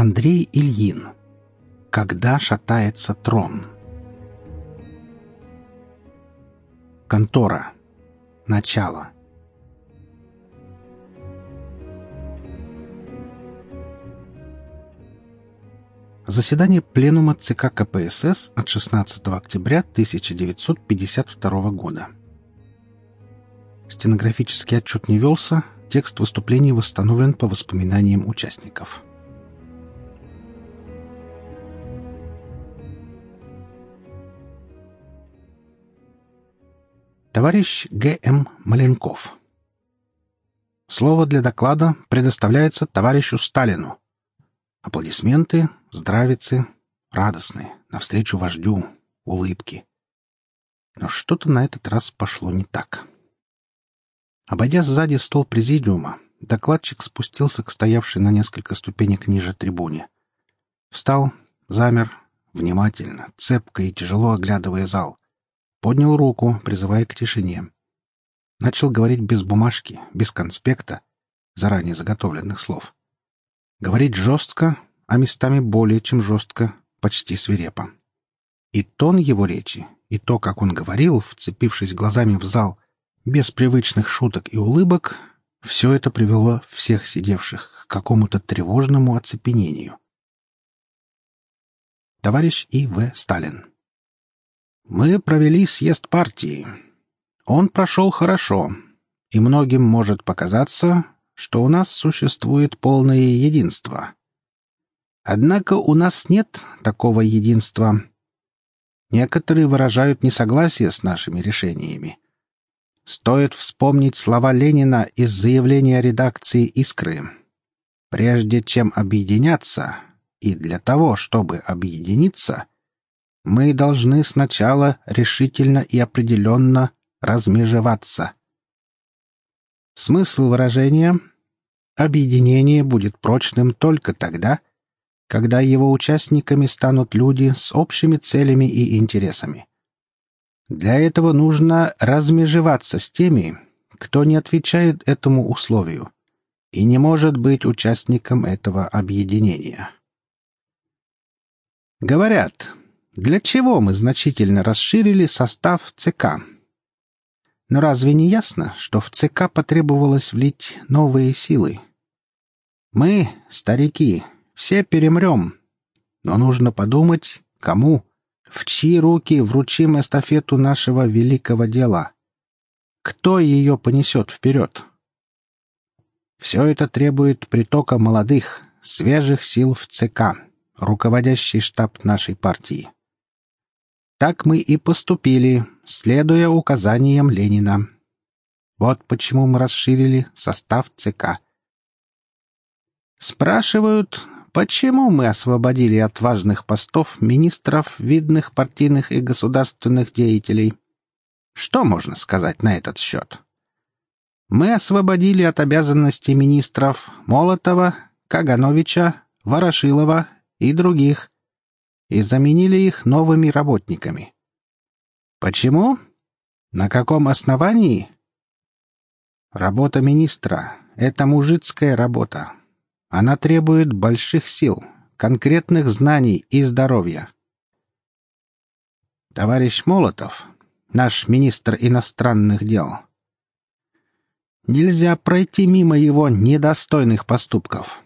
Андрей Ильин. Когда шатается трон. Контора. Начало. Заседание Пленума ЦК КПСС от 16 октября 1952 года. Стенографический отчет не велся, текст выступлений восстановлен по воспоминаниям участников. Товарищ Г.М. Маленков. Слово для доклада предоставляется товарищу Сталину. Аплодисменты, здравицы, радостные, навстречу вождю, улыбки. Но что-то на этот раз пошло не так. Обойдя сзади стол президиума, докладчик спустился к стоявшей на несколько ступенек ниже трибуне. Встал, замер, внимательно, цепко и тяжело оглядывая зал. Поднял руку, призывая к тишине. Начал говорить без бумажки, без конспекта, заранее заготовленных слов. Говорить жестко, а местами более чем жестко, почти свирепо. И тон его речи, и то, как он говорил, вцепившись глазами в зал, без привычных шуток и улыбок, все это привело всех сидевших к какому-то тревожному оцепенению. Товарищ И. В. Сталин Мы провели съезд партии. Он прошел хорошо, и многим может показаться, что у нас существует полное единство. Однако у нас нет такого единства. Некоторые выражают несогласие с нашими решениями. Стоит вспомнить слова Ленина из заявления редакции «Искры». Прежде чем объединяться, и для того, чтобы объединиться, мы должны сначала решительно и определенно размежеваться. Смысл выражения «объединение будет прочным только тогда, когда его участниками станут люди с общими целями и интересами. Для этого нужно размежеваться с теми, кто не отвечает этому условию и не может быть участником этого объединения. Говорят, для чего мы значительно расширили состав ЦК? Но разве не ясно, что в ЦК потребовалось влить новые силы? Мы, старики, все перемрем, но нужно подумать, кому, в чьи руки вручим эстафету нашего великого дела. Кто ее понесет вперед? Все это требует притока молодых, свежих сил в ЦК, руководящий штаб нашей партии. Так мы и поступили, следуя указаниям Ленина. Вот почему мы расширили состав ЦК. Спрашивают, почему мы освободили от важных постов министров, видных партийных и государственных деятелей. Что можно сказать на этот счет? Мы освободили от обязанностей министров Молотова, Кагановича, Ворошилова и других и заменили их новыми работниками. Почему? На каком основании? Работа министра — это мужицкая работа. Она требует больших сил, конкретных знаний и здоровья. Товарищ Молотов, наш министр иностранных дел, нельзя пройти мимо его недостойных поступков.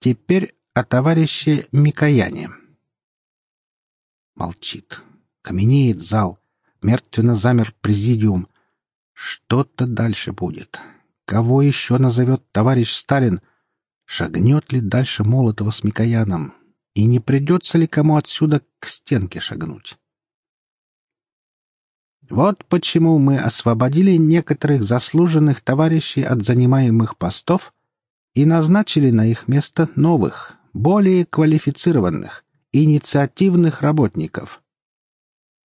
Теперь о товарище Микояне. Молчит. Каменеет зал. Мертвенно замер президиум. Что-то дальше будет. Кого еще назовет товарищ Сталин? Шагнет ли дальше Молотова с Микояном? И не придется ли кому отсюда к стенке шагнуть? Вот почему мы освободили некоторых заслуженных товарищей от занимаемых постов и назначили на их место новых, более квалифицированных, инициативных работников.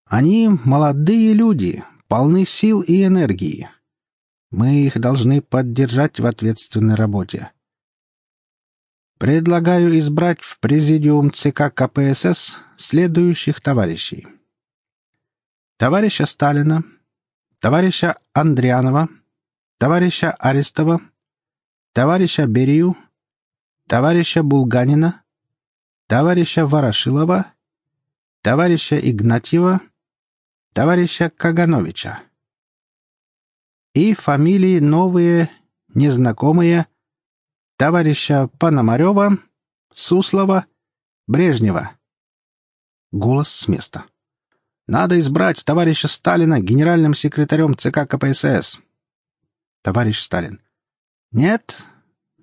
Они молодые люди, полны сил и энергии. Мы их должны поддержать в ответственной работе. Предлагаю избрать в президиум ЦК КПСС следующих товарищей. Товарища Сталина, товарища Андрианова, товарища Арестова, товарища Берию, товарища Булганина, товарища Ворошилова, товарища Игнатьева, товарища Кагановича. И фамилии новые, незнакомые, товарища Пономарева, Суслова, Брежнева. Голос с места. Надо избрать товарища Сталина генеральным секретарем ЦК КПСС. Товарищ Сталин. Нет,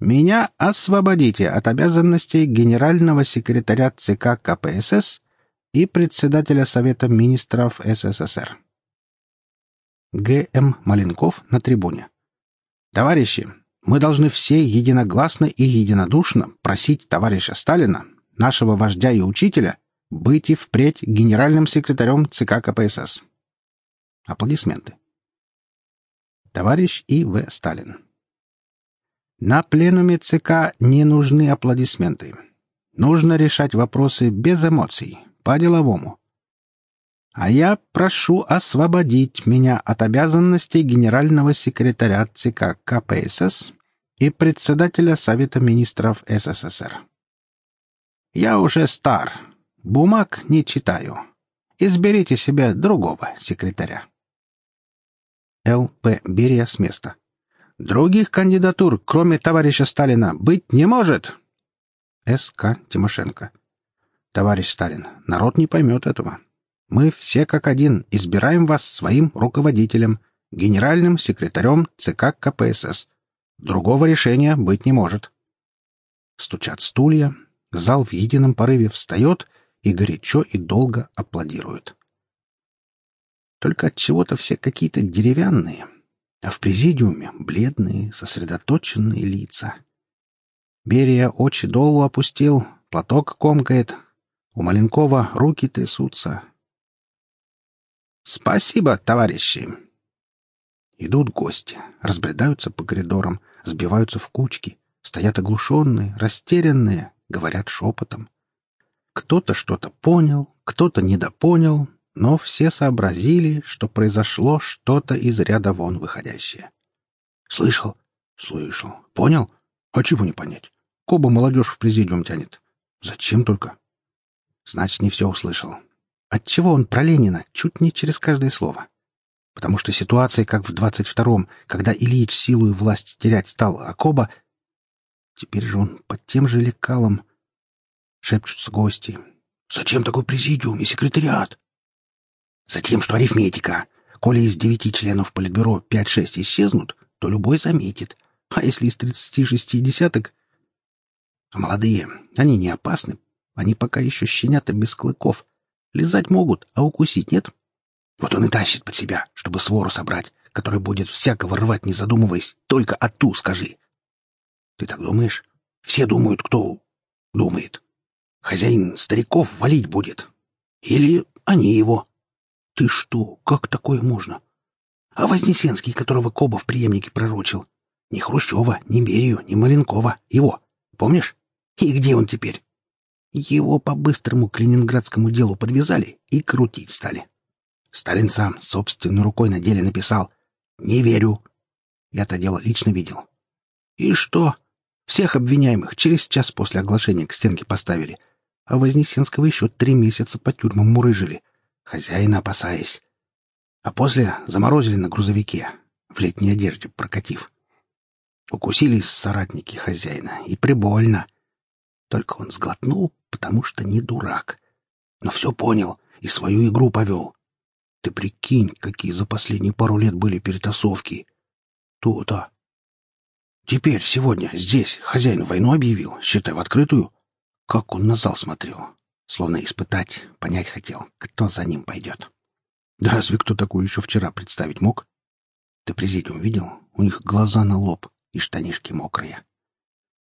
меня освободите от обязанностей генерального секретаря ЦК КПСС и председателя Совета министров СССР. Г.М. Маленков на трибуне. Товарищи, мы должны все единогласно и единодушно просить товарища Сталина, нашего вождя и учителя, быть и впредь генеральным секретарем ЦК КПСС. Аплодисменты. Товарищ И. В. Сталин. На пленуме ЦК не нужны аплодисменты. Нужно решать вопросы без эмоций, по-деловому. А я прошу освободить меня от обязанностей генерального секретаря ЦК КПСС и председателя Совета министров СССР. Я уже стар, бумаг не читаю. Изберите себе другого секретаря. Л.П. Берия с места. Других кандидатур, кроме товарища Сталина, быть не может. С.К. Тимошенко. Товарищ Сталин, народ не поймет этого. Мы все как один избираем вас своим руководителем, генеральным секретарем ЦК КПСС. Другого решения быть не может. Стучат стулья, зал в едином порыве встает и горячо и долго аплодирует. Только от чего-то все какие-то деревянные, а в президиуме бледные, сосредоточенные лица. Берия очи долу опустил, платок комкает. У Маленкова руки трясутся. «Спасибо, товарищи!» Идут гости, разбредаются по коридорам, сбиваются в кучки, стоят оглушенные, растерянные, говорят шепотом. Кто-то что-то понял, кто-то недопонял, но все сообразили, что произошло что-то из ряда вон выходящее. «Слышал? Слышал. Понял? А чего не понять? Коба молодежь в президиум тянет. Зачем только?» «Значит, не все услышал. Отчего он про Ленина чуть не через каждое слово?» Потому что ситуация, как в двадцать втором, когда Ильич силу и власть терять стал, а Коба... Теперь же он под тем же лекалом. Шепчутся гости. «Зачем такой президиум и секретариат?» Затем, что арифметика. Коли из девяти членов Политбюро пять-шесть исчезнут, то любой заметит. А если из тридцати шести десяток... А молодые, они не опасны. Они пока еще щенята без клыков. Лизать могут, а укусить нет. Вот он и тащит под себя, чтобы свору собрать, который будет всякого рвать, не задумываясь. Только оту скажи. Ты так думаешь? Все думают, кто думает. Хозяин стариков валить будет. Или они его. Ты что? Как такое можно? А Вознесенский, которого Коба в преемнике пророчил? Ни Хрущева, ни Берию, ни Маленкова. Его. Помнишь? И где он теперь? Его по-быстрому к ленинградскому делу подвязали и крутить стали. Сталин сам собственной рукой на деле написал «Не верю». Я-то дело лично видел. И что? Всех обвиняемых через час после оглашения к стенке поставили, а Вознесенского еще три месяца по тюрьмам мурыжили — хозяина опасаясь. А после заморозили на грузовике, в летней одежде прокатив. Укусились соратники хозяина, и прибольно. Только он сглотнул, потому что не дурак. Но все понял и свою игру повел. Ты прикинь, какие за последние пару лет были перетасовки. То-то. Теперь, сегодня, здесь, хозяин войну объявил, считай, в открытую. Как он на зал смотрел. Словно испытать, понять хотел, кто за ним пойдет. Да разве кто такой еще вчера представить мог? Ты президиум видел? У них глаза на лоб и штанишки мокрые.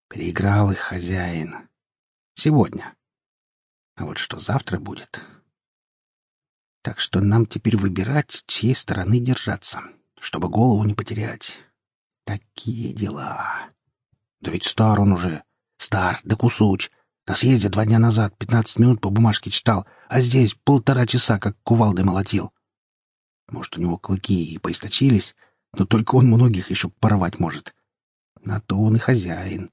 Переиграл их хозяин. Сегодня. А вот что завтра будет? Так что нам теперь выбирать, чьей стороны держаться, чтобы голову не потерять. Такие дела. Да ведь стар он уже. Стар, да кусуч. На съезде два дня назад пятнадцать минут по бумажке читал, а здесь полтора часа как кувалдой молотил. Может, у него клыки и поисточились, но только он многих еще порвать может. На то он и хозяин.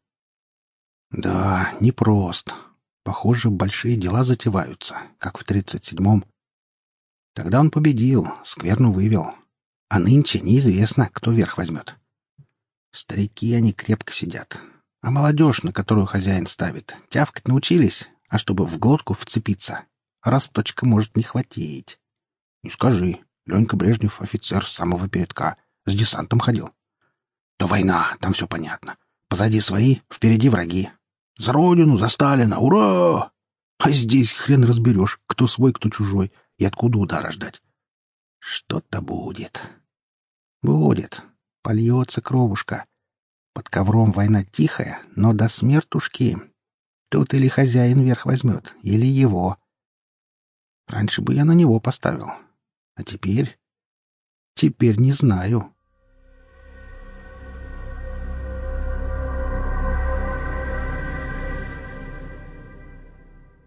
Да, непрост. Похоже, большие дела затеваются, как в тридцать седьмом. Тогда он победил, скверну вывел. А нынче неизвестно, кто верх возьмет. Старики они крепко сидят. А молодежь, на которую хозяин ставит, тявкать научились, а чтобы в глотку вцепиться, росточка может не хватить. Не скажи, Ленька Брежнев офицер с самого передка, с десантом ходил. То война, там все понятно. Позади свои, впереди враги. За родину, за Сталина, ура! А здесь хрен разберешь, кто свой, кто чужой, и откуда удара ждать. Что-то будет. Будет. Польется кровушка. Под ковром война тихая, но до смертушки. Тут или хозяин верх возьмет, или его. Раньше бы я на него поставил. А теперь... Теперь не знаю.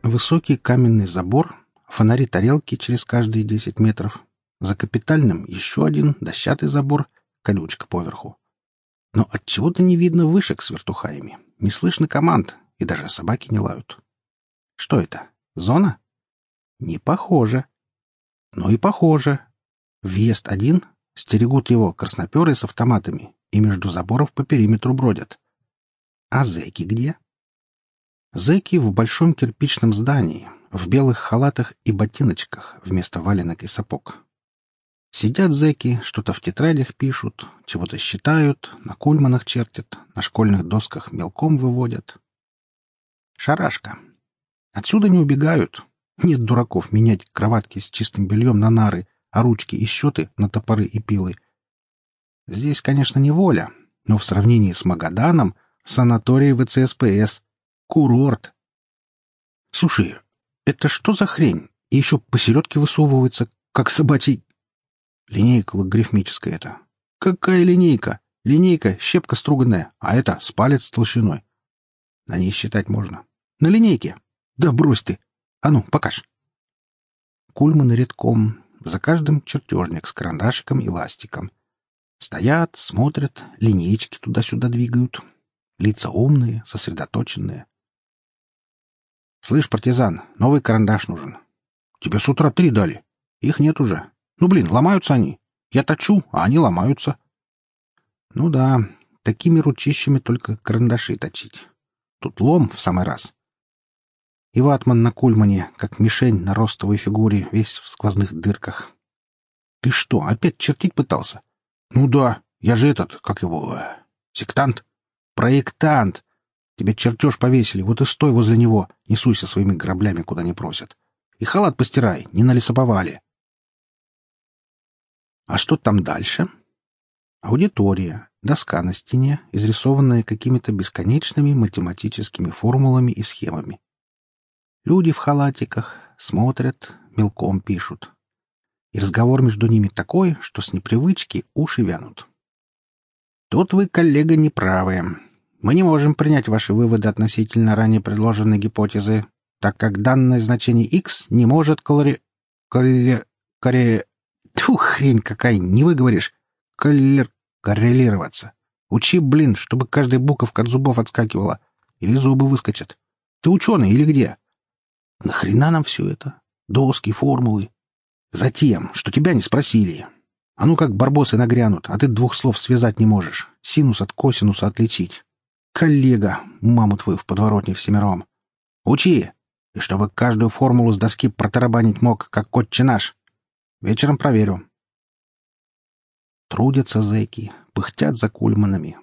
Высокий каменный забор, фонари-тарелки через каждые десять метров. За капитальным еще один дощатый забор, колючка поверху. Но от чего то не видно вышек с вертухаями. Не слышно команд, и даже собаки не лают. Что это? Зона? Не похоже. Но и похоже. Въезд один, стерегут его красноперы с автоматами и между заборов по периметру бродят. А зэки где? Зэки в большом кирпичном здании, в белых халатах и ботиночках вместо валенок и сапог. Сидят зэки, что-то в тетрадях пишут, чего-то считают, на кульманах чертят, на школьных досках мелком выводят. Шарашка. Отсюда не убегают. Нет дураков менять кроватки с чистым бельем на нары, а ручки и счеты на топоры и пилы. Здесь, конечно, не воля, но в сравнении с Магаданом санаторий ВЦСПС — курорт. Слушай, это что за хрень? И еще посередке высовывается, как собачий... Линейка логарифмическая это. Какая линейка? Линейка — щепка струганная, а это — с палец толщиной. На ней считать можно. На линейке. Да брось ты. А ну, покаж. Кульманы редком, за каждым чертежник с карандашиком и ластиком. Стоят, смотрят, линеечки туда-сюда двигают. Лица умные, сосредоточенные. «Слышь, партизан, новый карандаш нужен. Тебе с утра три дали. Их нет уже. Ну, блин, ломаются они. Я точу, а они ломаются». «Ну да, такими ручищами только карандаши точить. Тут лом в самый раз. И ватман на кульмане, как мишень на ростовой фигуре, весь в сквозных дырках. Ты что, опять чертить пытался? Ну да, я же этот, как его, э, сектант? Проектант. Тебе чертеж повесили, вот и стой возле него, не суйся своими граблями, куда не просят. И халат постирай, не на лесоповале. А что там дальше? Аудитория, доска на стене, изрисованная какими-то бесконечными математическими формулами и схемами. Люди в халатиках смотрят, мелком пишут. И разговор между ними такой, что с непривычки уши вянут. Тут вы, коллега, неправы. Мы не можем принять ваши выводы относительно ранее предложенной гипотезы, так как данное значение x не может колори... колли... коре... Тьфу, хрень какая, не выговоришь. Коллер... коррелироваться. Учи, блин, чтобы каждая буковка от зубов отскакивала. Или зубы выскочат. Ты ученый или где? Нахрена нам все это? Доски, формулы. Затем, что тебя не спросили. А ну как барбосы нагрянут, а ты двух слов связать не можешь. Синус от косинуса отличить. Коллега, маму твою в подворотне всемиром. Учи! И чтобы каждую формулу с доски протарабанить мог, как отче наш. Вечером проверю. Трудятся зэки, пыхтят за кульманами.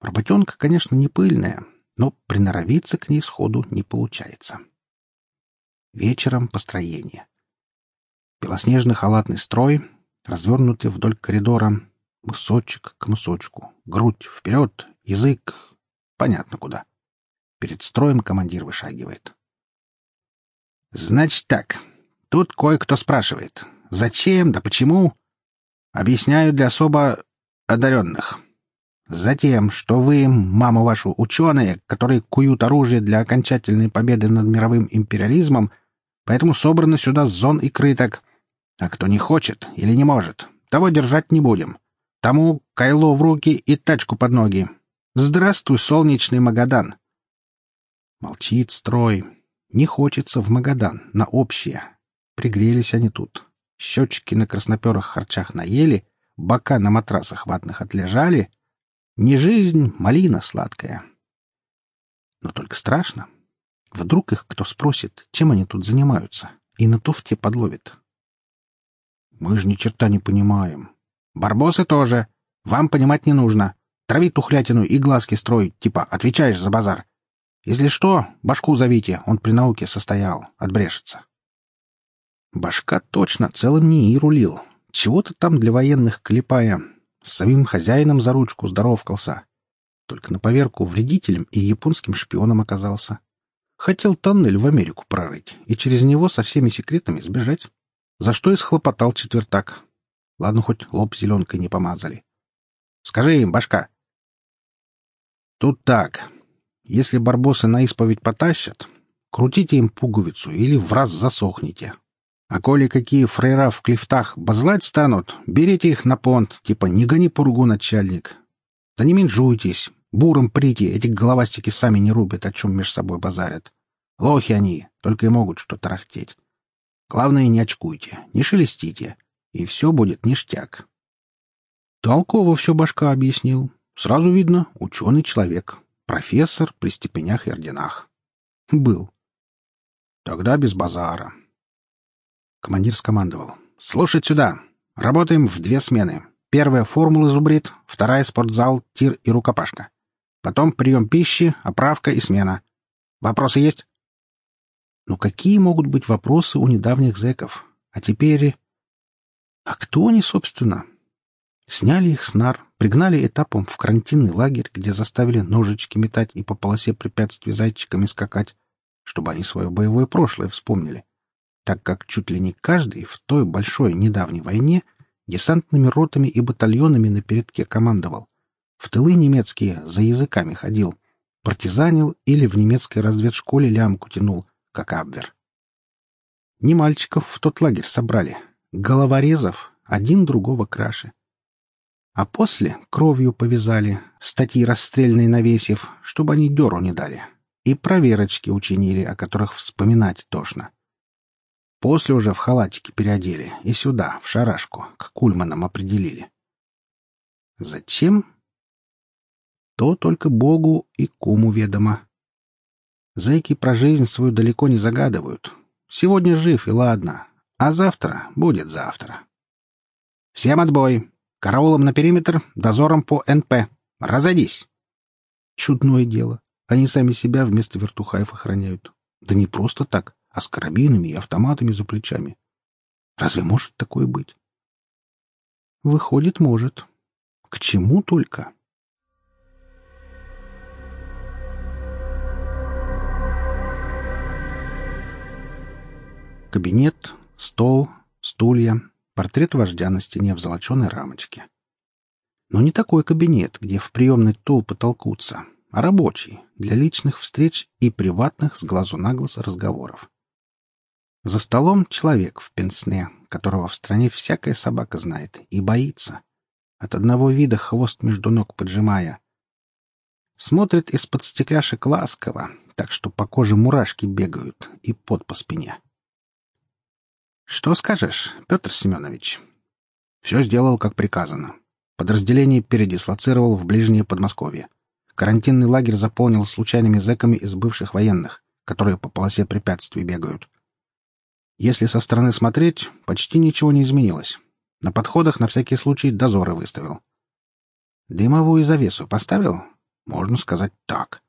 Работенка, конечно, не пыльная, но приноровиться к ней сходу не получается. Вечером построение. Белоснежный халатный строй, развернутый вдоль коридора, мысочек к мысочку, грудь вперед, язык... Понятно куда. Перед строем командир вышагивает. «Значит так. Тут кое-кто спрашивает. Зачем, да почему?» Объясняю для особо одаренных. Затем, что вы, мама вашу, ученые, которые куют оружие для окончательной победы над мировым империализмом — Поэтому собрано сюда зон и крыток. А кто не хочет или не может, того держать не будем. Тому кайло в руки и тачку под ноги. Здравствуй, солнечный Магадан. Молчит строй. Не хочется в Магадан, на общее. Пригрелись они тут. Щечки на красноперых харчах наели, бока на матрасах ватных отлежали. Не жизнь, малина сладкая. Но только страшно. Вдруг их кто спросит, чем они тут занимаются, и на туфте подловит. Мы же ни черта не понимаем. Барбосы тоже. Вам понимать не нужно. Трави тухлятину и глазки строить, типа отвечаешь за базар. Если что, башку зовите, он при науке состоял, отбрешется. Башка точно целым НИИ рулил. Чего-то там для военных клепая. С самим хозяином за ручку здоровкался. Только на поверку вредителем и японским шпионом оказался. Хотел тоннель в Америку прорыть и через него со всеми секретами сбежать. За что и схлопотал четвертак. Ладно, хоть лоб зеленкой не помазали. Скажи им, башка. Тут так. Если барбосы на исповедь потащат, крутите им пуговицу или в раз засохните. А коли какие фрейра в клифтах базлать станут, берите их на понт, типа «не гони пургу, начальник». Да не менжуйтесь, буром прите, эти головастики сами не рубят, о чем меж собой базарят. Лохи они, только и могут что тарахтеть. Главное, не очкуйте, не шелестите, и все будет ништяк. Толково все башка объяснил. Сразу видно, ученый человек, профессор при степенях и орденах. Был. Тогда без базара. Командир скомандовал. «Слушать сюда. Работаем в две смены. Первая — формула зубрит, вторая — спортзал, тир и рукопашка. Потом прием пищи, оправка и смена. Вопросы есть?» Ну какие могут быть вопросы у недавних зэков? А теперь... А кто они, собственно? Сняли их с нар, пригнали этапом в карантинный лагерь, где заставили ножички метать и по полосе препятствий зайчиками скакать, чтобы они свое боевое прошлое вспомнили так как чуть ли не каждый в той большой недавней войне десантными ротами и батальонами на передке командовал. В тылы немецкие за языками ходил, партизанил или в немецкой разведшколе лямку тянул, как Абвер. Не мальчиков в тот лагерь собрали, головорезов, один другого краше. А после кровью повязали, статьи расстрельные навесив, чтобы они дёру не дали, и проверочки учинили, о которых вспоминать тошно. После уже в халатике переодели и сюда, в шарашку, к кульманам определили. Зачем? То только Богу и куму ведомо. Зайки про жизнь свою далеко не загадывают. Сегодня жив, и ладно. А завтра будет завтра. Всем отбой. Караулом на периметр, дозором по НП. Разойдись. Чудное дело. Они сами себя вместо вертухаев охраняют. Да не просто так а с карабинами и автоматами за плечами. Разве может такое быть? Выходит, может. К чему только? Кабинет, стол, стулья, портрет вождя на стене в золоченой рамочке. Но не такой кабинет, где в приемной толпы толкутся, а рабочий, для личных встреч и приватных с глазу на глаз разговоров. За столом человек в пенсне, которого в стране всякая собака знает и боится. От одного вида хвост между ног поджимая. Смотрит из-под стекляшек ласково, так что по коже мурашки бегают и пот по спине. «Что скажешь, Петр Семенович?» «Все сделал, как приказано. Подразделение передислоцировал в ближнее Подмосковье. Карантинный лагерь заполнил случайными зэками из бывших военных, которые по полосе препятствий бегают. Если со стороны смотреть, почти ничего не изменилось. На подходах на всякий случай дозоры выставил. Дымовую завесу поставил? Можно сказать так.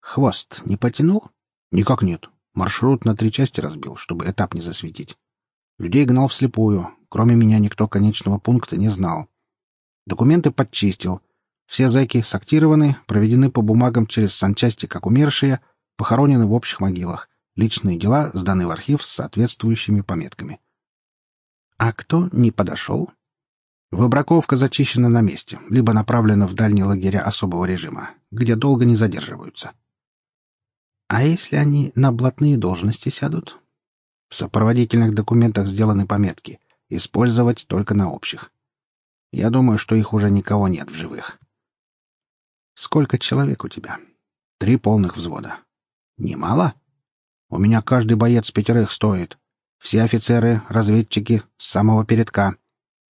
Хвост не потянул? Никак нет. Маршрут на три части разбил, чтобы этап не засветить. Людей гнал вслепую. Кроме меня никто конечного пункта не знал. Документы подчистил. Все зэки сактированы, проведены по бумагам через санчасти как умершие, похоронены в общих могилах. Личные дела сданы в архив с соответствующими пометками. А кто не подошел? Выбраковка зачищена на месте, либо направлена в дальние лагеря особого режима, где долго не задерживаются. А если они на блатные должности сядут? В сопроводительных документах сделаны пометки. Использовать только на общих. Я думаю, что их уже никого нет в живых. Сколько человек у тебя? Три полных взвода. Немало? У меня каждый боец пятерых стоит. Все офицеры, разведчики, с самого передка.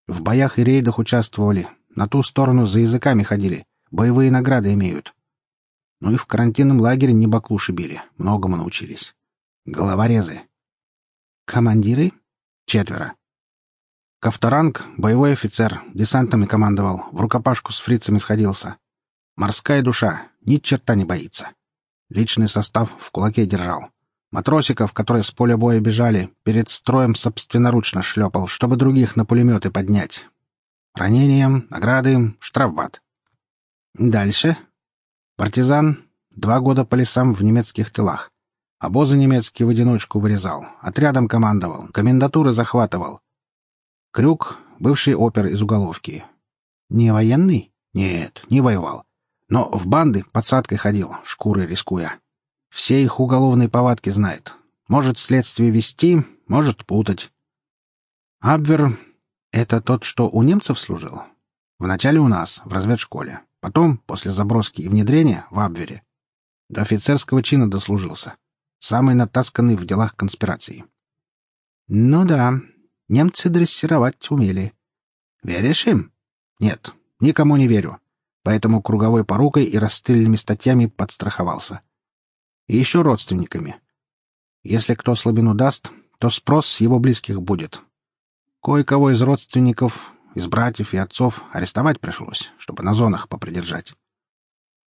В боях и рейдах участвовали, на ту сторону за языками ходили, боевые награды имеют. Ну и в карантинном лагере не баклуши били, многому научились. Головорезы. Командиры? Четверо. Ковторанг — боевой офицер, десантами командовал, в рукопашку с фрицами сходился. Морская душа, ни черта не боится. Личный состав в кулаке держал. Матросиков, которые с поля боя бежали, перед строем собственноручно шлепал, чтобы других на пулеметы поднять. Ранением, награды, штрафбат. Дальше. Партизан. Два года по лесам в немецких тылах. Обозы немецкие в одиночку вырезал, отрядом командовал, комендатуры захватывал. Крюк — бывший опер из уголовки. Не военный? Нет, не воевал. Но в банды подсадкой ходил, шкурой рискуя. Все их уголовные повадки знает. Может следствие вести, может путать. Абвер — это тот, что у немцев служил? Вначале у нас, в разведшколе. Потом, после заброски и внедрения, в Абвере. До офицерского чина дослужился. Самый натасканный в делах конспирации. Ну да, Немцы дрессировать умели. Веришь им? Нет, никому не верю. Поэтому круговой порукой и расстрельными статьями подстраховался. И еще родственниками. Если кто слабину даст, то спрос с его близких будет. Кое-кого из родственников, из братьев и отцов арестовать пришлось, чтобы на зонах попридержать.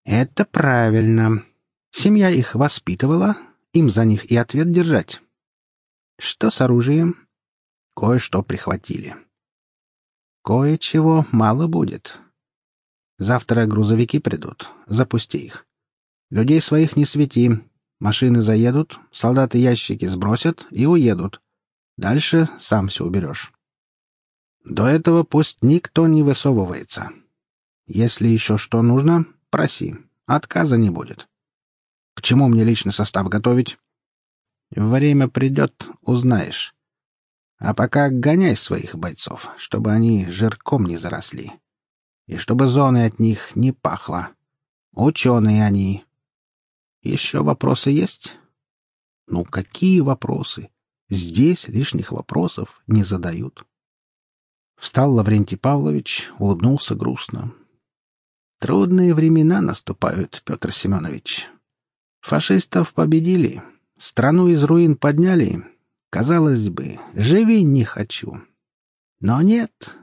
Это правильно. Семья их воспитывала, им за них и ответ держать. Что с оружием? Кое-что прихватили. Кое-чего мало будет. Завтра грузовики придут. Запусти их. Людей своих не свети. Машины заедут, солдаты ящики сбросят и уедут. Дальше сам все уберешь. До этого пусть никто не высовывается. Если еще что нужно, проси. Отказа не будет. К чему мне личный состав готовить? Время придет, узнаешь. А пока гоняй своих бойцов, чтобы они жирком не заросли. И чтобы зоны от них не пахло. Ученые они. Еще вопросы есть? Ну, какие вопросы? Здесь лишних вопросов не задают. Встал Лаврентий Павлович, улыбнулся грустно. Трудные времена наступают, Петр Семенович. Фашистов победили, страну из руин подняли, Казалось бы, живи не хочу. Но нет.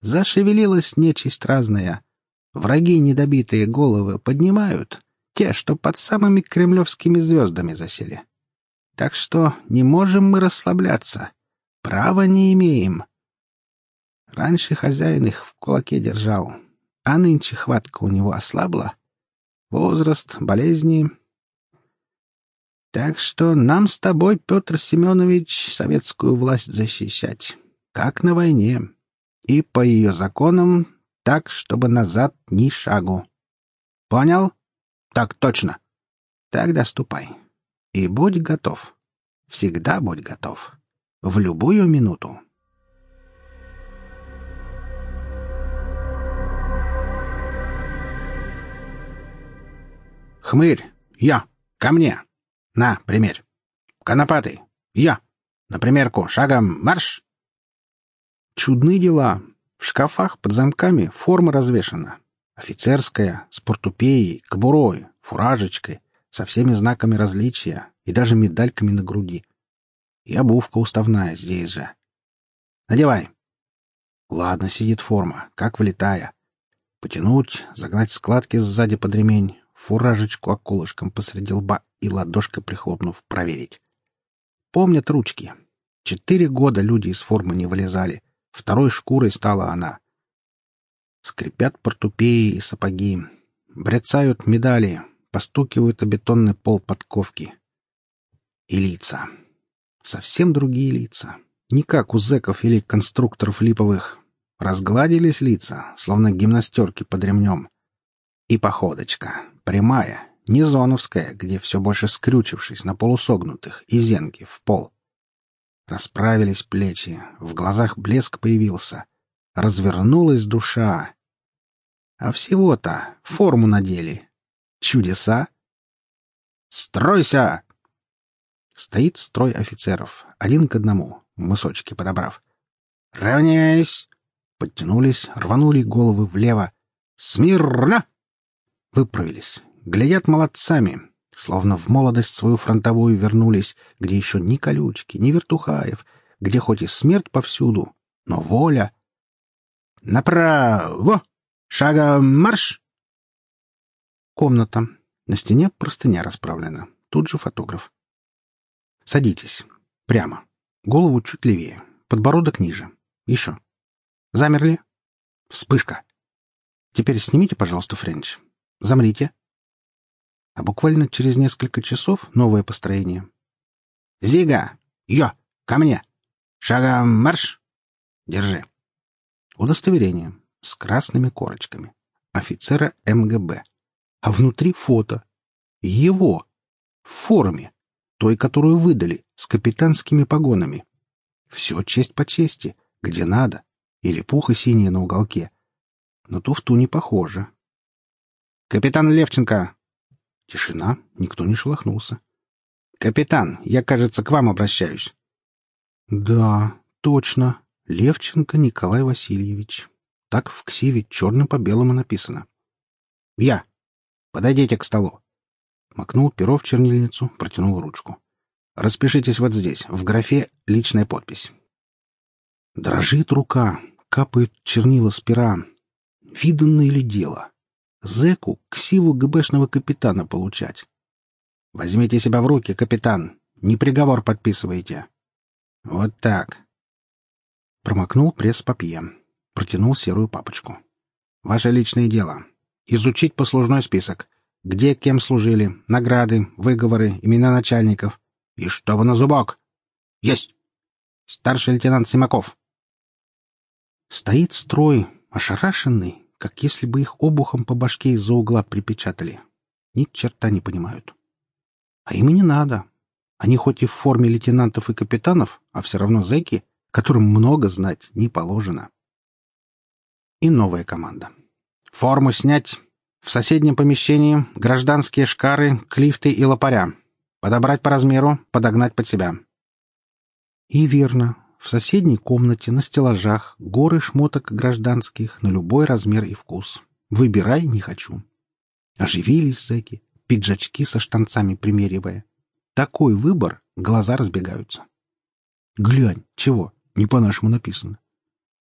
Зашевелилась нечисть разная. Враги недобитые головы поднимают, те, что под самыми кремлевскими звездами засели. Так что не можем мы расслабляться. Права не имеем. Раньше хозяин их в кулаке держал, а нынче хватка у него ослабла. Возраст, болезни, так что нам с тобой, Петр Семенович, советскую власть защищать, как на войне, и по ее законам так, чтобы назад ни шагу. Понял? Так точно. Тогда ступай. И будь готов. Всегда будь готов. В любую минуту. Хмырь, я, ко мне. На, примерь. Конопатый. Я. На примерку. Шагом марш. Чудные дела. В шкафах под замками форма развешана. Офицерская, с портупеей, кобурой, фуражечкой, со всеми знаками различия и даже медальками на груди. И обувка уставная здесь же. Надевай. Ладно, сидит форма, как влетая. Потянуть, загнать складки сзади под ремень, фуражечку околышком посреди лба и ладошкой прихлопнув проверить. Помнят ручки. Четыре года люди из формы не вылезали. Второй шкурой стала она. Скрипят портупеи и сапоги. Брецают медали, постукивают о бетонный пол подковки. И лица. Совсем другие лица. Не как у зэков или конструкторов липовых. Разгладились лица, словно гимнастерки под ремнем. И походочка. Прямая, не зоновская, где все больше скрючившись на полусогнутых, и зенки в пол. Расправились плечи, в глазах блеск появился. Развернулась душа. А всего-то форму надели. Чудеса! Стройся!» Стоит строй офицеров, один к одному, мысочки подобрав. «Равняйсь!» Подтянулись, рванули головы влево. «Смирно!» Выправились. Глядят молодцами, словно в молодость свою фронтовую вернулись, где еще ни колючки, ни вертухаев, где хоть и смерть повсюду, но воля. «Направо! Шагом марш!» Комната. На стене простыня расправлена. Тут же фотограф. Садитесь. Прямо. Голову чуть левее. Подбородок ниже. Еще. Замерли? Вспышка. Теперь снимите, пожалуйста, френч. Замрите. А буквально через несколько часов новое построение. Зига! Йо! Ко мне! Шагом марш! Держи. Удостоверение с красными корочками. Офицера МГБ. А внутри фото. Его. В форме той, которую выдали, с капитанскими погонами. Все честь по чести, где надо, или пуха синяя на уголке. Но туфту не похоже. «Капитан Левченко!» Тишина, никто не шелохнулся. «Капитан, я, кажется, к вам обращаюсь». «Да, точно. Левченко Николай Васильевич. Так в ксиве черным по белому написано». «Я. Подойдите к столу. Макнул перо в чернильницу, протянул ручку. «Распишитесь вот здесь, в графе «Личная подпись». Дрожит рука, капают чернила с пера. Виданное ли дело? Зеку ксиву ГБшного капитана получать. Возьмите себя в руки, капитан. Не приговор подписывайте. Вот так. Промокнул пресс-папье. Протянул серую папочку. Ваше личное дело. Изучить послужной список. Где кем служили, награды, выговоры, имена начальников. И чтобы на зубок. Есть! Старший лейтенант Симаков. Стоит строй, ошарашенный, как если бы их обухом по башке из-за угла припечатали. Ни черта не понимают. А им и не надо. Они хоть и в форме лейтенантов и капитанов, а все равно зэки, которым много знать не положено. И новая команда. Форму снять, в соседнем помещении гражданские шкары, клифты и лопаря. Подобрать по размеру, подогнать под себя. И верно. В соседней комнате на стеллажах горы шмоток гражданских на любой размер и вкус. Выбирай не хочу. Оживились зэки, пиджачки со штанцами примеривая. Такой выбор, глаза разбегаются. Глянь, чего? Не по-нашему написано.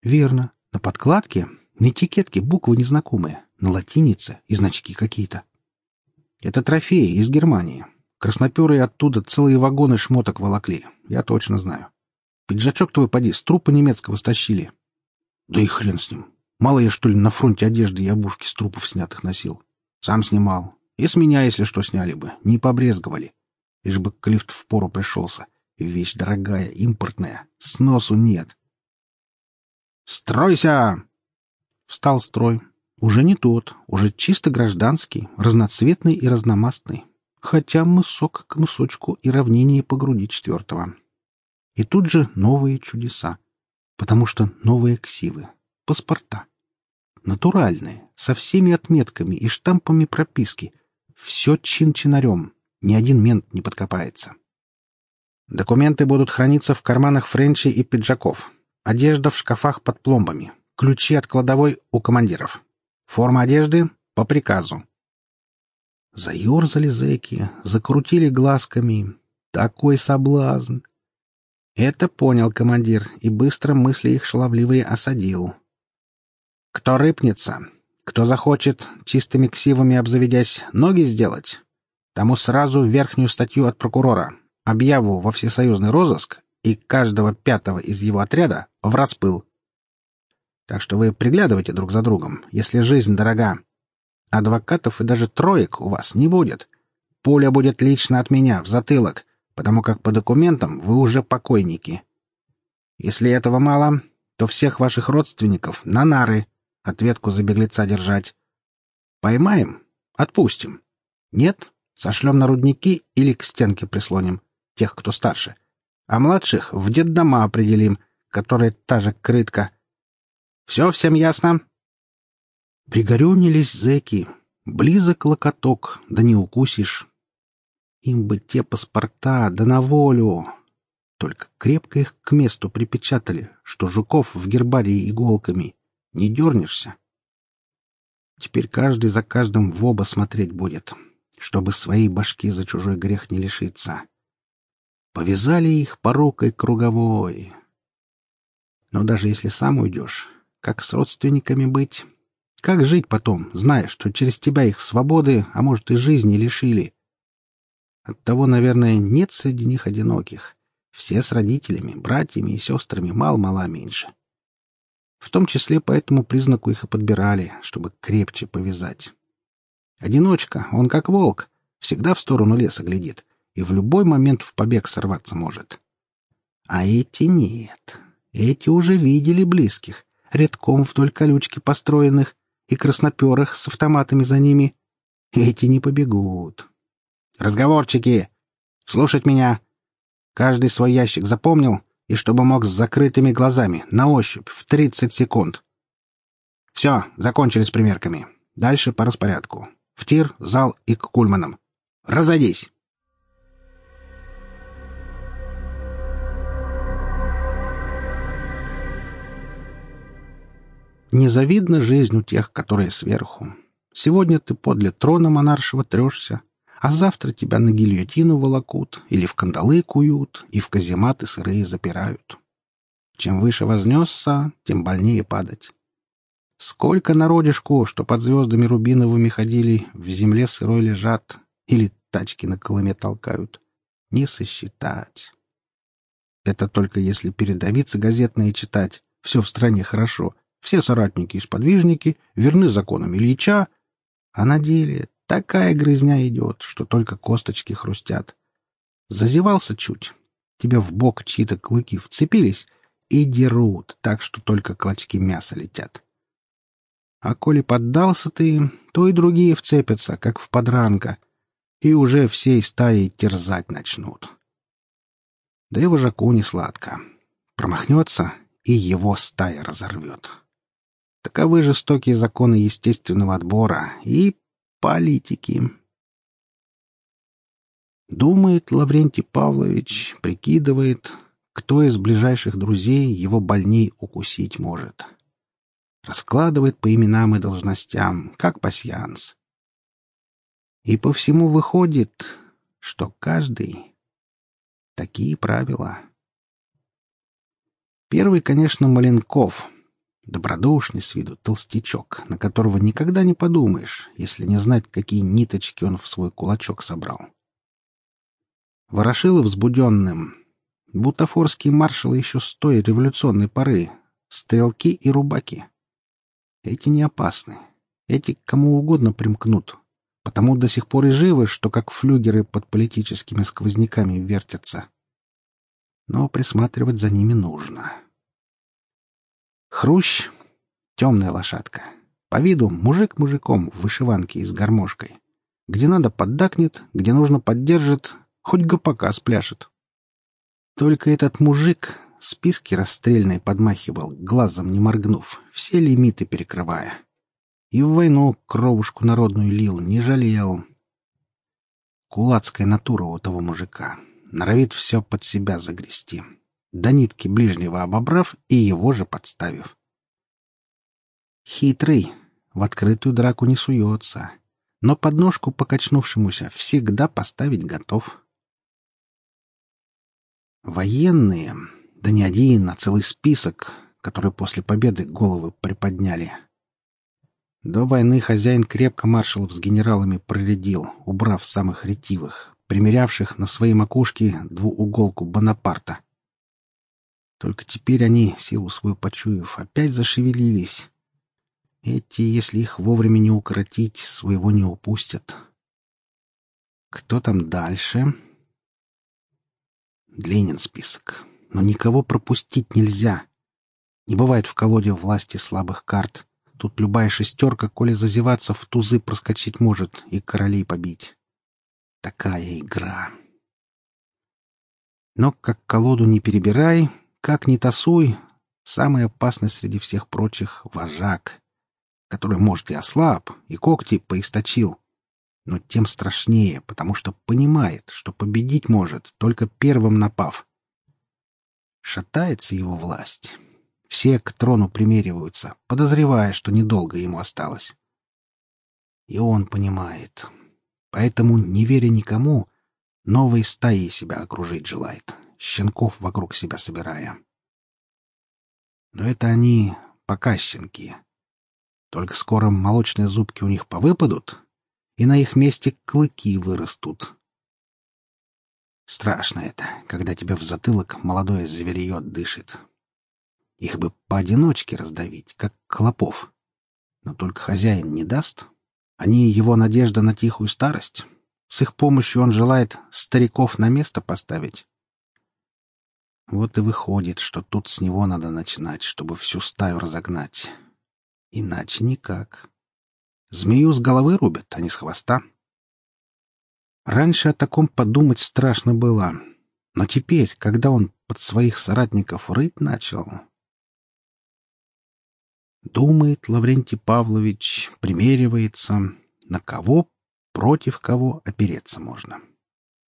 Верно. На подкладке, на этикетке буквы незнакомые на латинице и значки какие-то. Это трофеи из Германии. Красноперые оттуда целые вагоны шмоток волокли. Я точно знаю. Пиджачок твой, поди, с трупа немецкого стащили. Да и хрен с ним. Мало я, что ли, на фронте одежды и обувки с трупов снятых носил. Сам снимал. И с меня, если что, сняли бы. Не побрезговали. Лишь бы клифт в пору пришелся. Вещь дорогая, импортная. Сносу нет. «Стройся!» Встал строй, уже не тот, уже чисто гражданский, разноцветный и разномастный. Хотя мысок к мысочку и равнение по груди четвертого. И тут же новые чудеса. Потому что новые ксивы. Паспорта. Натуральные, со всеми отметками и штампами прописки. Все чин-чинарем. Ни один мент не подкопается. Документы будут храниться в карманах френчей и пиджаков. Одежда в шкафах под пломбами. Ключи от кладовой у командиров. Форма одежды по приказу. Заерзали зэки, закрутили глазками. Такой соблазн! Это понял командир и быстро мысли их шаловливые осадил. Кто рыпнется, кто захочет, чистыми ксивами обзаведясь, ноги сделать, тому сразу верхнюю статью от прокурора, объяву во всесоюзный розыск и каждого пятого из его отряда в распыл. Так что вы приглядывайте друг за другом, если жизнь дорога. Адвокатов и даже троек у вас не будет. Пуля будет лично от меня, в затылок, потому как по документам вы уже покойники. Если этого мало, то всех ваших родственников на нары, ответку за беглеца держать. Поймаем — отпустим. Нет — сошлем на рудники или к стенке прислоним, тех, кто старше. А младших в детдома определим, которые та же крытка — все всем ясно?» Пригорюнились зэки. Близок локоток, да не укусишь. Им бы те паспорта, да на волю. Только крепко их к месту припечатали, что жуков в гербарии иголками. Не дернешься. Теперь каждый за каждым в оба смотреть будет, чтобы своей башки за чужой грех не лишиться. Повязали их порукой круговой. Но даже если сам уйдешь, как с родственниками быть? Как жить потом, зная, что через тебя их свободы, а может и жизни лишили? Оттого, наверное, нет среди них одиноких. Все с родителями, братьями и сестрами мал-мала меньше. В том числе по этому признаку их и подбирали, чтобы крепче повязать. Одиночка, он как волк, всегда в сторону леса глядит и в любой момент в побег сорваться может. А эти нет. Эти уже видели близких, редком вдоль колючки построенных и красноперых с автоматами за ними. Эти не побегут. «Разговорчики! Слушать меня! Каждый свой ящик запомнил, и чтобы мог с закрытыми глазами, на ощупь, в 30 секунд. Все, закончили с примерками. Дальше по распорядку. В тир, зал и к кульманам. Разойдись!» Незавидна жизнь у тех, которые сверху. Сегодня ты подле трона монаршего трешься, а завтра тебя на гильотину волокут или в кандалы куют и в казематы сырые запирают. Чем выше вознесся, тем больнее падать. Сколько народишку, что под звездами рубиновыми ходили, в земле сырой лежат или тачки на колыме толкают. Не сосчитать. Это только если передавиться газетные читать. Все в стране хорошо, все соратники и сподвижники верны законам Ильича, а на деле такая грызня идет, что только косточки хрустят. Зазевался чуть. Тебя в бок чьи-то клыки вцепились и дерут так, что только клочки мяса летят. А коли поддался ты, то и другие вцепятся, как в подранка, и уже всей стаей терзать начнут. Да и вожаку не сладко. Промахнется, и его стая разорвет. Таковы жестокие законы естественного отбора и политики. Думает Лаврентий Павлович, прикидывает, кто из ближайших друзей его больней укусить может. Раскладывает по именам и должностям, как пасьянс. И по всему выходит, что каждый — такие правила. Первый, конечно, Маленков — Добродушный с виду толстячок, на которого никогда не подумаешь, если не знать, какие ниточки он в свой кулачок собрал. Ворошилов взбуденным. Бутафорские маршалы еще с той революционной поры. Стрелки и рубаки. Эти не опасны. Эти к кому угодно примкнут. Потому до сих пор и живы, что как флюгеры под политическими сквозняками вертятся. Но присматривать за ними нужно. Хрущ — темная лошадка. По виду мужик мужиком в вышиванке и с гармошкой. Где надо поддакнет, где нужно поддержит, хоть гопака спляшет. Только этот мужик списки расстрельные подмахивал, глазом не моргнув, все лимиты перекрывая. И в войну кровушку народную лил, не жалел. Кулацкая натура у того мужика. Норовит все под себя загрести до нитки ближнего обобрав и его же подставив. Хитрый, в открытую драку не суется, но подножку покачнувшемуся всегда поставить готов. Военные, да не один, а целый список, который после победы головы приподняли. До войны хозяин крепко маршалов с генералами проредил, убрав самых ретивых, примерявших на свои макушки двууголку Бонапарта — только теперь они, силу свою почуяв, опять зашевелились. Эти, если их вовремя не укоротить, своего не упустят. Кто там дальше? Ленин список. Но никого пропустить нельзя. Не бывает в колоде власти слабых карт. Тут любая шестерка, коли зазеваться, в тузы проскочить может и королей побить. Такая игра. Но как колоду не перебирай, как ни тасуй, самый опасный среди всех прочих — вожак, который, может, и ослаб, и когти поисточил, но тем страшнее, потому что понимает, что победить может, только первым напав. Шатается его власть. Все к трону примериваются, подозревая, что недолго ему осталось. И он понимает. Поэтому, не веря никому, новой стаей себя окружить желает, щенков вокруг себя собирая. Но это они пока щенки. Только скоро молочные зубки у них повыпадут, и на их месте клыки вырастут. Страшно это, когда тебя в затылок молодое зверье дышит. Их бы поодиночке раздавить, как клопов. Но только хозяин не даст. Они его надежда на тихую старость. С их помощью он желает стариков на место поставить. Вот и выходит, что тут с него надо начинать, чтобы всю стаю разогнать. Иначе никак. Змею с головы рубят, а не с хвоста. Раньше о таком подумать страшно было. Но теперь, когда он под своих соратников рыть начал... Думает Лаврентий Павлович, примеривается, на кого против кого опереться можно.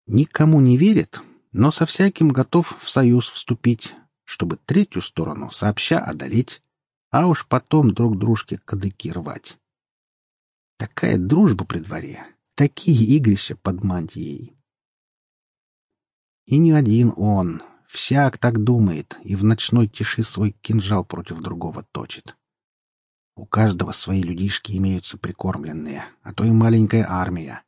Никому не верит, но со всяким готов в союз вступить, чтобы третью сторону сообща одолеть, а уж потом друг дружке кадыки рвать. Такая дружба при дворе, такие игрища под мантией. И не один он, всяк так думает и в ночной тиши свой кинжал против другого точит. У каждого свои людишки имеются прикормленные, а то и маленькая армия.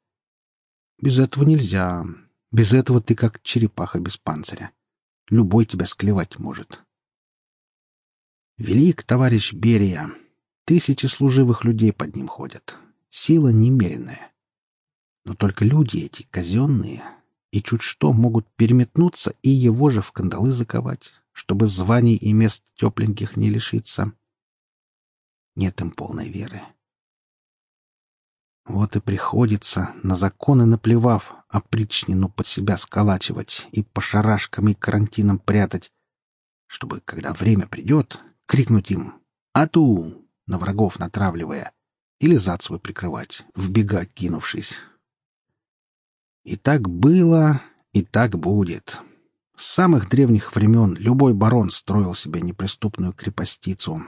Без этого нельзя. Без этого ты как черепаха без панциря. Любой тебя склевать может. Велик товарищ Берия. Тысячи служивых людей под ним ходят. Сила немеренная. Но только люди эти казенные, и чуть что могут переметнуться и его же в кандалы заковать, чтобы званий и мест тепленьких не лишиться. Нет им полной веры. Вот и приходится, на законы наплевав, опричнину под себя сколачивать и по шарашкам и карантинам прятать, чтобы, когда время придет, крикнуть им «Ату!» на врагов натравливая, или зад свой прикрывать, вбегать кинувшись. И так было, и так будет. С самых древних времен любой барон строил себе неприступную крепостицу.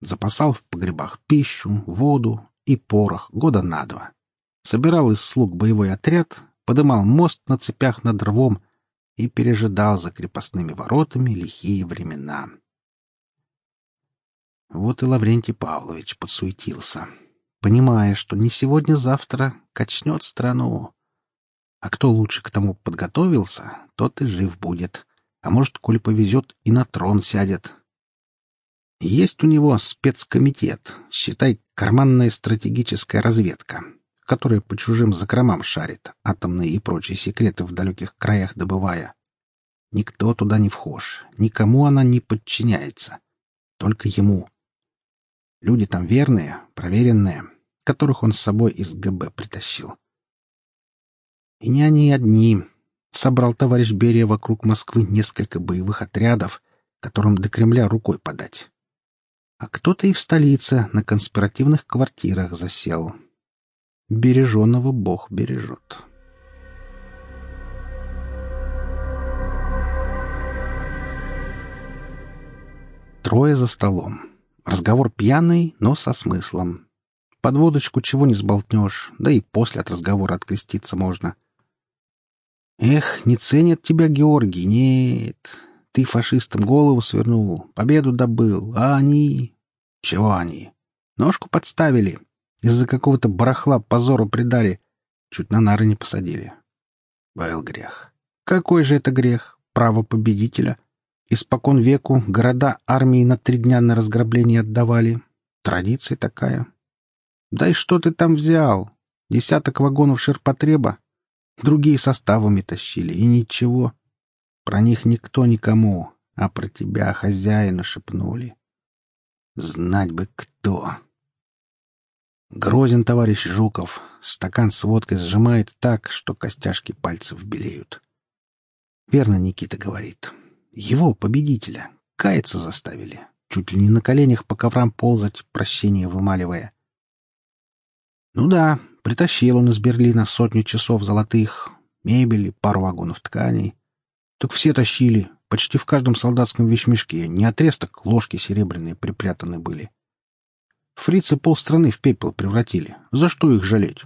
Запасал в погребах пищу, воду и порох года на два. Собирал из слуг боевой отряд, подымал мост на цепях над рвом и пережидал за крепостными воротами лихие времена. Вот и Лаврентий Павлович подсуетился, понимая, что не сегодня-завтра качнет страну. А кто лучше к тому подготовился, тот и жив будет. А может, коли повезет, и на трон сядет. Есть у него спецкомитет, считай, карманная стратегическая разведка, которая по чужим закромам шарит, атомные и прочие секреты в далеких краях добывая. Никто туда не вхож, никому она не подчиняется. Только ему. Люди там верные, проверенные, которых он с собой из ГБ притащил. И не они одни. Собрал товарищ Берия вокруг Москвы несколько боевых отрядов, которым до Кремля рукой подать а кто-то и в столице на конспиративных квартирах засел. Береженого Бог бережет. Трое за столом. Разговор пьяный, но со смыслом. Под водочку чего не сболтнешь, да и после от разговора откреститься можно. Эх, не ценят тебя, Георгий, нет. Ты фашистам голову свернул, победу добыл, а они... Чего они? Ножку подставили. Из-за какого-то барахла позору предали. Чуть на нары не посадили. Был грех. Какой же это грех? Право победителя. Испокон веку города армии на три дня на разграбление отдавали. Традиция такая. Да и что ты там взял? Десяток вагонов ширпотреба? Другие составами тащили, и ничего. Про них никто никому, а про тебя хозяина шепнули. Знать бы кто. Грозен товарищ Жуков. Стакан с водкой сжимает так, что костяшки пальцев белеют. Верно Никита говорит. Его, победителя, каяться заставили. Чуть ли не на коленях по коврам ползать, прощение вымаливая. Ну да, Притащил он из Берлина сотню часов золотых, мебели, пару вагонов тканей. Так все тащили, почти в каждом солдатском вещмешке, не отресток, ложки серебряные припрятаны были. Фрицы полстраны в пепел превратили. За что их жалеть?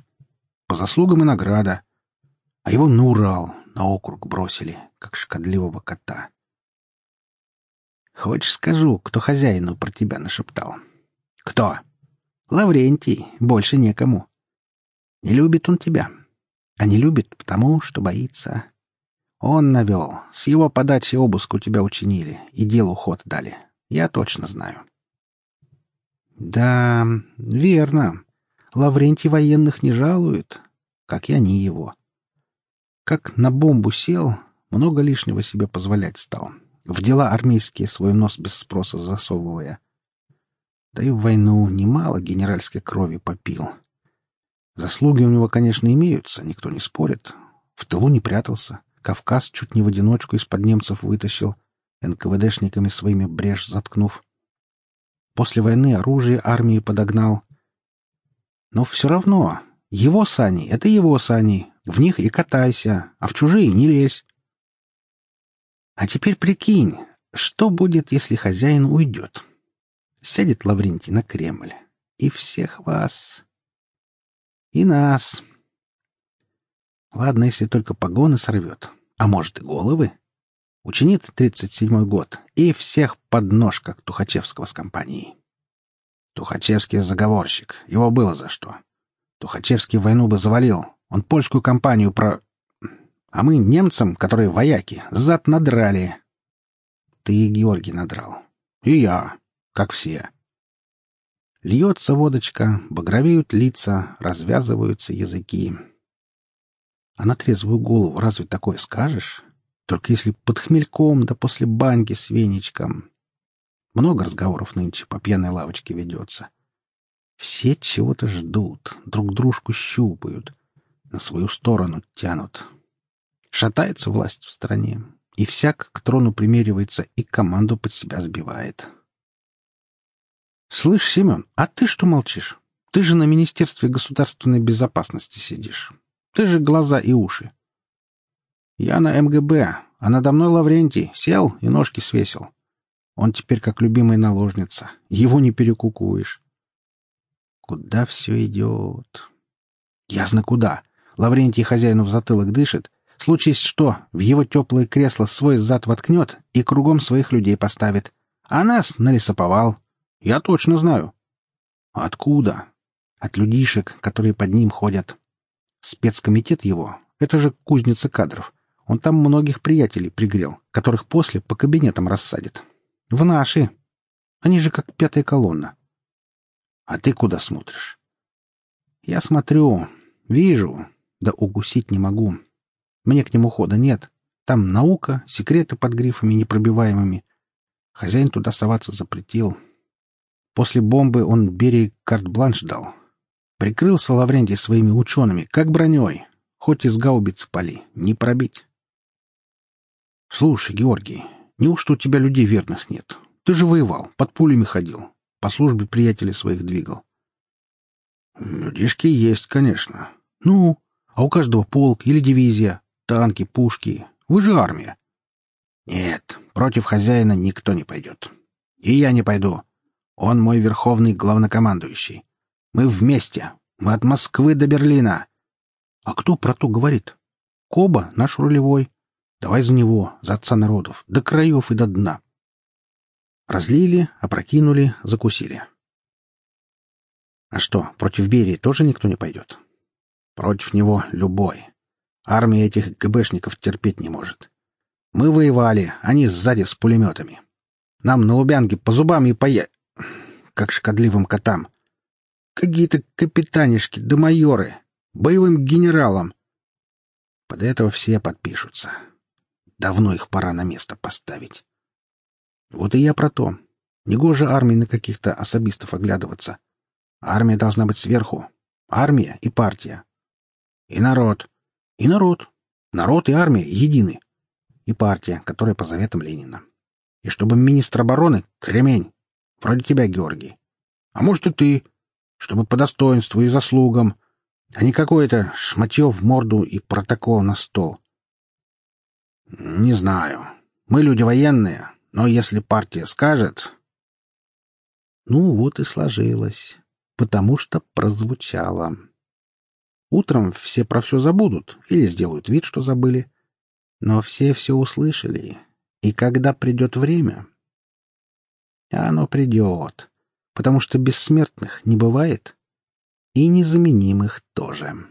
По заслугам и награда. А его на Урал, на округ бросили, как шкодливого кота. Хочешь, скажу, кто хозяину про тебя нашептал? Кто? Лаврентий, больше некому. Не любит он тебя. А не любит потому, что боится. Он навел. С его подачи обыск у тебя учинили и делу ход дали. Я точно знаю. Да, верно. Лаврентий военных не жалует, как и они его. Как на бомбу сел, много лишнего себе позволять стал. В дела армейские свой нос без спроса засовывая. Да и в войну немало генеральской крови попил. Заслуги у него, конечно, имеются, никто не спорит. В тылу не прятался. Кавказ чуть не в одиночку из-под немцев вытащил, НКВДшниками своими брешь заткнув. После войны оружие армии подогнал. Но все равно, его сани — это его сани. В них и катайся, а в чужие не лезь. А теперь прикинь, что будет, если хозяин уйдет? Сядет Лаврентий на Кремль. И всех вас. И нас. Ладно, если только погоны сорвет. А может, и головы? Учинит тридцать седьмой год и всех под нож, как Тухачевского с компанией. Тухачевский заговорщик. Его было за что. Тухачевский войну бы завалил. Он польскую компанию про... А мы немцам, которые вояки, зад надрали. Ты и Георгий надрал. И я, как все. Льется водочка, багровеют лица, развязываются языки. А на трезвую голову разве такое скажешь? Только если под хмельком, да после баньки с веничком. Много разговоров нынче по пьяной лавочке ведется. Все чего-то ждут, друг дружку щупают, на свою сторону тянут. Шатается власть в стране, и всяк к трону примеривается и команду под себя сбивает. «Слышь, Семен, а ты что молчишь? Ты же на Министерстве государственной безопасности сидишь. Ты же глаза и уши. Я на МГБ, а надо мной Лаврентий сел и ножки свесил. Он теперь как любимая наложница. Его не перекукуешь. Куда все идет? Ясно куда. Лаврентий хозяину в затылок дышит. Случись что, в его теплое кресло свой зад воткнет и кругом своих людей поставит. А нас на лесоповал. Я точно знаю. Откуда? От людишек, которые под ним ходят. Спецкомитет его — это же кузница кадров. Он там многих приятелей пригрел, которых после по кабинетам рассадит. В наши. Они же как пятая колонна. А ты куда смотришь? Я смотрю, вижу, да угусить не могу. Мне к нему хода нет. Там наука, секреты под грифами непробиваемыми. Хозяин туда соваться запретил. После бомбы он Берии карт-бланш дал. Прикрылся Лаврентий своими учеными, как броней. Хоть из гаубицы пали, не пробить. «Слушай, Георгий, неужто у тебя людей верных нет? Ты же воевал, под пулями ходил, по службе приятелей своих двигал». «Людишки есть, конечно. Ну, а у каждого полк или дивизия, танки, пушки. Вы же армия». «Нет, против хозяина никто не пойдет. И я не пойду. Он мой верховный главнокомандующий. Мы вместе. Мы от Москвы до Берлина». «А кто про то говорит?» «Коба, наш рулевой. Давай за него, за отца народов, до краев и до дна. Разлили, опрокинули, закусили. А что, против Берии тоже никто не пойдет? Против него любой. Армия этих ГБшников терпеть не может. Мы воевали, они сзади с пулеметами. Нам на Лубянке по зубам и поя... Как шкодливым котам. Какие-то капитанишки да майоры. Боевым генералам. Под этого все подпишутся. Давно их пора на место поставить. Вот и я про то. Негоже армии на каких-то особистов оглядываться. Армия должна быть сверху. Армия и партия. И народ. И народ. Народ и армия едины. И партия, которая по заветам Ленина. И чтобы министр обороны — кремень. Вроде тебя, Георгий. А может, и ты. Чтобы по достоинству и заслугам. а не какое-то шматье в морду и протокол на стол. Не знаю. Мы люди военные, но если партия скажет... Ну, вот и сложилось, потому что прозвучало. Утром все про все забудут или сделают вид, что забыли. Но все все услышали, и когда придет время... Оно придет, потому что бессмертных не бывает, и незаменимых тоже.